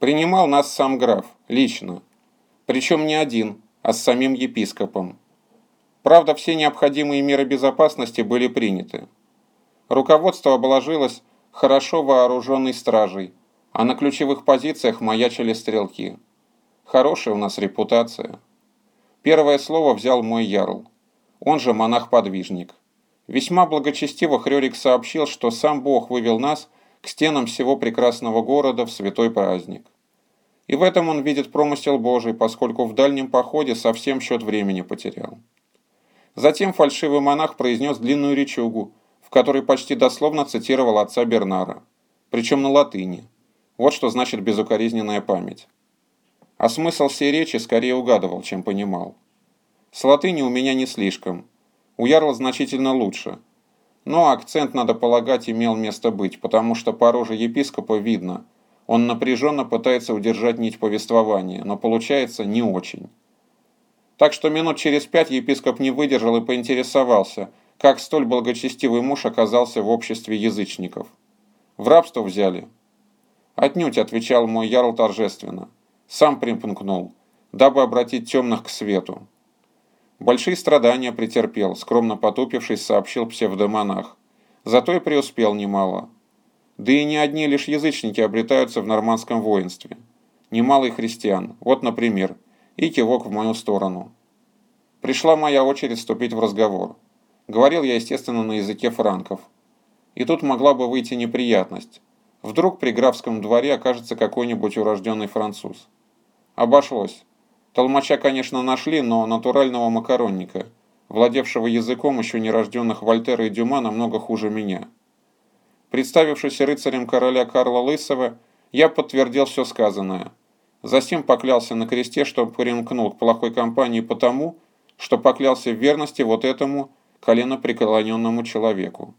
Принимал нас сам граф, лично. Причем не один, а с самим епископом. Правда, все необходимые меры безопасности были приняты. Руководство обложилось хорошо вооруженной стражей, а на ключевых позициях маячили стрелки. Хорошая у нас репутация. Первое слово взял мой ярл, он же монах-подвижник. Весьма благочестиво Хрёрик сообщил, что сам Бог вывел нас к стенам всего прекрасного города в святой праздник. И в этом он видит промысел Божий, поскольку в дальнем походе совсем счет времени потерял. Затем фальшивый монах произнес длинную речугу, в которой почти дословно цитировал отца Бернара, причем на латыни. Вот что значит безукоризненная память. А смысл всей речи скорее угадывал, чем понимал. С латыни у меня не слишком, у Ярла значительно лучше. Но акцент, надо полагать, имел место быть, потому что по роже епископа видно, он напряженно пытается удержать нить повествования, но получается не очень. Так что минут через пять епископ не выдержал и поинтересовался, как столь благочестивый муж оказался в обществе язычников. «В рабство взяли?» «Отнюдь», — отвечал мой ярл торжественно. «Сам примкнул, дабы обратить темных к свету». Большие страдания претерпел, скромно потупившись, сообщил псевдомонах. Зато и преуспел немало. Да и не одни лишь язычники обретаются в нормандском воинстве. Немало и христиан. Вот, например, и кивок в мою сторону. Пришла моя очередь вступить в разговор. Говорил я, естественно, на языке франков. И тут могла бы выйти неприятность. Вдруг при графском дворе окажется какой-нибудь урожденный француз. Обошлось. Толмача, конечно, нашли, но натурального макаронника, владевшего языком еще нерожденных Вольтера и Дюма, намного хуже меня. Представившись рыцарем короля Карла Лысого, я подтвердил все сказанное. Затем поклялся на кресте, что примкнул к плохой компании потому, что поклялся в верности вот этому коленопреклоненному человеку.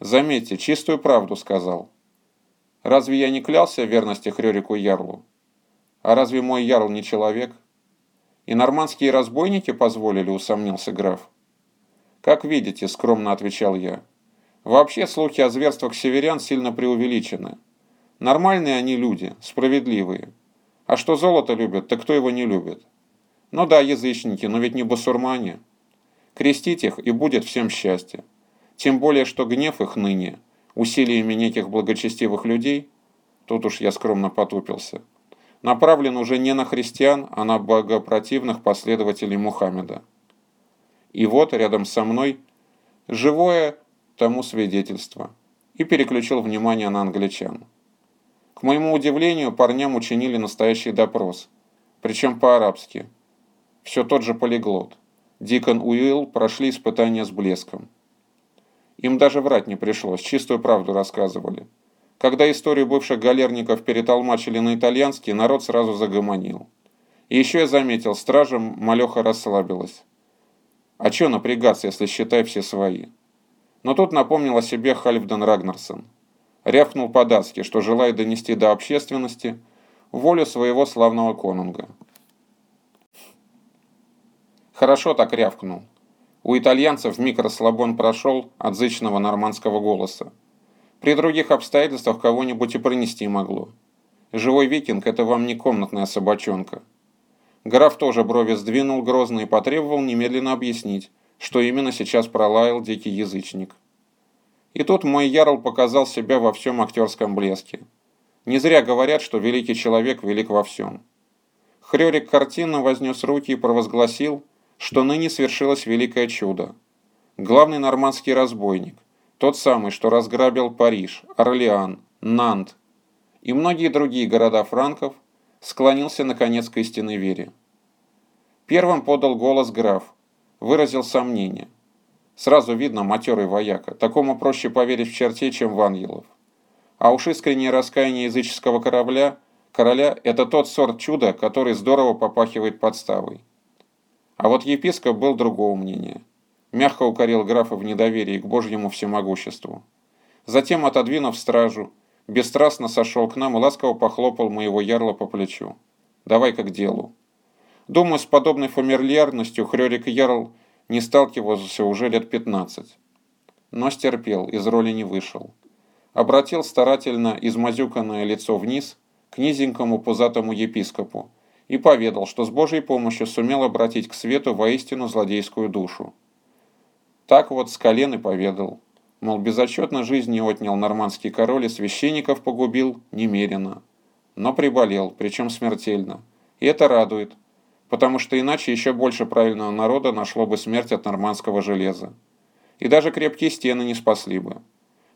Заметьте, чистую правду сказал. Разве я не клялся в верности Хрёрику Ярлу? А разве мой Ярл не человек? И нормандские разбойники позволили, усомнился граф. Как видите, скромно отвечал я. Вообще слухи о зверствах северян сильно преувеличены. Нормальные они люди, справедливые. А что золото любят, так кто его не любит? Ну да, язычники, но ведь не басурмане. Крестить их, и будет всем счастье. Тем более, что гнев их ныне, усилиями неких благочестивых людей, тут уж я скромно потупился, направлен уже не на христиан, а на богопротивных последователей Мухаммеда. И вот рядом со мной живое тому свидетельство. И переключил внимание на англичан. К моему удивлению, парням учинили настоящий допрос, причем по-арабски. Все тот же полиглот. Дикон Уилл прошли испытания с блеском. Им даже врать не пришлось, чистую правду рассказывали. Когда историю бывших галерников перетолмачили на итальянский, народ сразу загомонил. И еще я заметил, стражам малеха расслабилась. А чё напрягаться, если считай все свои? Но тут напомнил о себе Хальфден Рагнарсон. Рявкнул по-датски, что желает донести до общественности волю своего славного конунга. Хорошо так рявкнул. У итальянцев миг расслабон прошел от зычного нормандского голоса. При других обстоятельствах кого-нибудь и пронести могло. Живой викинг – это вам не комнатная собачонка. Граф тоже брови сдвинул грозно и потребовал немедленно объяснить, что именно сейчас пролаял дикий язычник. И тут мой ярл показал себя во всем актерском блеске. Не зря говорят, что великий человек велик во всем. Хрёрик картинно вознес руки и провозгласил, что ныне свершилось великое чудо. Главный нормандский разбойник – тот самый, что разграбил Париж, Орлеан, Нант и многие другие города франков, склонился наконец к истинной вере. Первым подал голос граф, выразил сомнение. Сразу видно матерый вояка, такому проще поверить в черте, чем в ангелов. А уж искреннее раскаяние языческого корабля, короля – это тот сорт чуда, который здорово попахивает подставой. А вот епископ был другого мнения – мягко укорил графа в недоверии к Божьему всемогуществу. Затем, отодвинув стражу, бесстрастно сошел к нам и ласково похлопал моего ярла по плечу. «Давай-ка к делу». Думаю, с подобной фамильярностью Хрёрик Ярл не сталкивался уже лет пятнадцать. Но стерпел, из роли не вышел. Обратил старательно измазюканное лицо вниз, к низенькому пузатому епископу и поведал, что с Божьей помощью сумел обратить к свету воистину злодейскую душу. Так вот с колен и поведал. Мол, безотчетно жизни отнял нормандский король и священников погубил немерено. Но приболел, причем смертельно. И это радует, потому что иначе еще больше правильного народа нашло бы смерть от нормандского железа. И даже крепкие стены не спасли бы.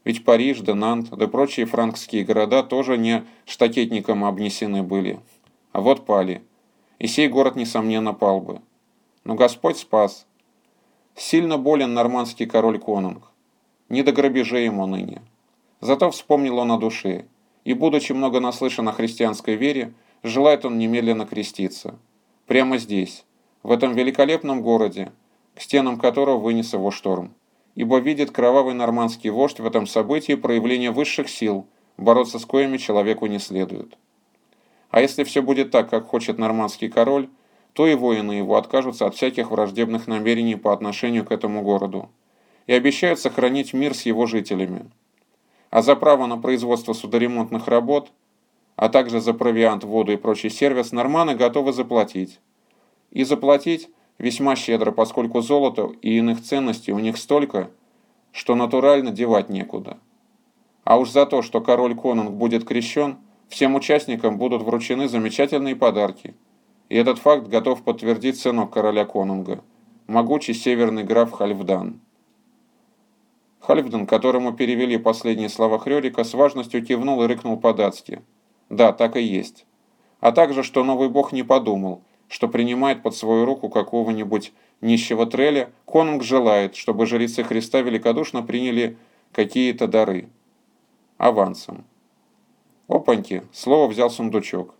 Ведь Париж, да Нант, да прочие франкские города тоже не штакетником обнесены были. А вот пали. И сей город, несомненно, пал бы. Но Господь спас. Сильно болен нормандский король Конунг. Не до грабежей ему ныне. Зато вспомнил он о душе, и, будучи много наслышан о христианской вере, желает он немедленно креститься. Прямо здесь, в этом великолепном городе, к стенам которого вынес его шторм. Ибо видит кровавый нормандский вождь в этом событии проявление высших сил, бороться с коими человеку не следует. А если все будет так, как хочет нормандский король, то и воины его откажутся от всяких враждебных намерений по отношению к этому городу и обещают сохранить мир с его жителями. А за право на производство судоремонтных работ, а также за провиант, воду и прочий сервис норманы готовы заплатить. И заплатить весьма щедро, поскольку золота и иных ценностей у них столько, что натурально девать некуда. А уж за то, что король Конунг будет крещен, всем участникам будут вручены замечательные подарки. И этот факт готов подтвердить сынок короля Конунга, могучий северный граф Хальфдан. Хальфден, которому перевели последние слова Хрёрика, с важностью кивнул и рыкнул по-датски. Да, так и есть. А также, что новый бог не подумал, что принимает под свою руку какого-нибудь нищего треля, конунг желает, чтобы жрецы Христа великодушно приняли какие-то дары. Авансом. Опаньки, слово взял сундучок.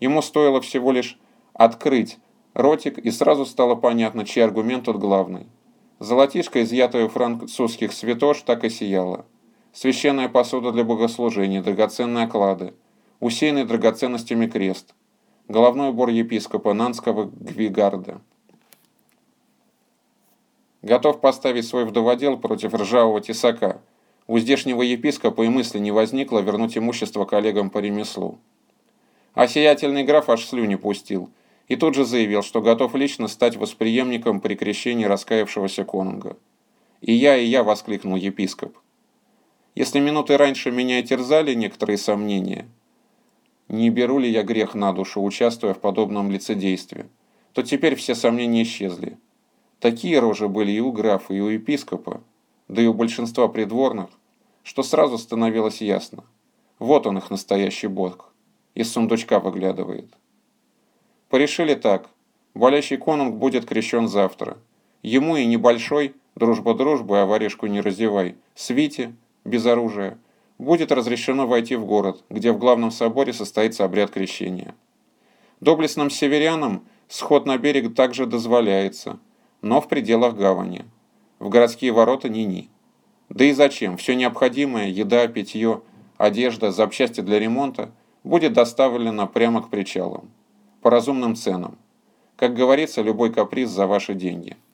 Ему стоило всего лишь открыть ротик, и сразу стало понятно, чей аргумент тут главный. Золотишко, изъятое у французских святош, так и сияло. Священная посуда для богослужения, драгоценные оклады, усеянный драгоценностями крест, головной убор епископа Нанского Гвигарда. Готов поставить свой вдоводел против ржавого тесака. У здешнего епископа и мысли не возникло вернуть имущество коллегам по ремеслу. А сиятельный граф аж слюни пустил – и тут же заявил, что готов лично стать восприемником при крещении раскаявшегося конунга. «И я, и я!» – воскликнул епископ. «Если минуты раньше меня терзали некоторые сомнения, не беру ли я грех на душу, участвуя в подобном лицедействе, то теперь все сомнения исчезли. Такие рожи были и у графа, и у епископа, да и у большинства придворных, что сразу становилось ясно. Вот он их настоящий бог, из сундучка выглядывает». Порешили так. Болящий конунг будет крещен завтра. Ему и небольшой, дружба дружбы, а воришку не раздевай, свите, без оружия, будет разрешено войти в город, где в главном соборе состоится обряд крещения. Доблестным северянам сход на берег также дозволяется, но в пределах гавани. В городские ворота ни-ни. Да и зачем? Все необходимое, еда, питье, одежда, запчасти для ремонта, будет доставлено прямо к причалам по разумным ценам. Как говорится, любой каприз за ваши деньги –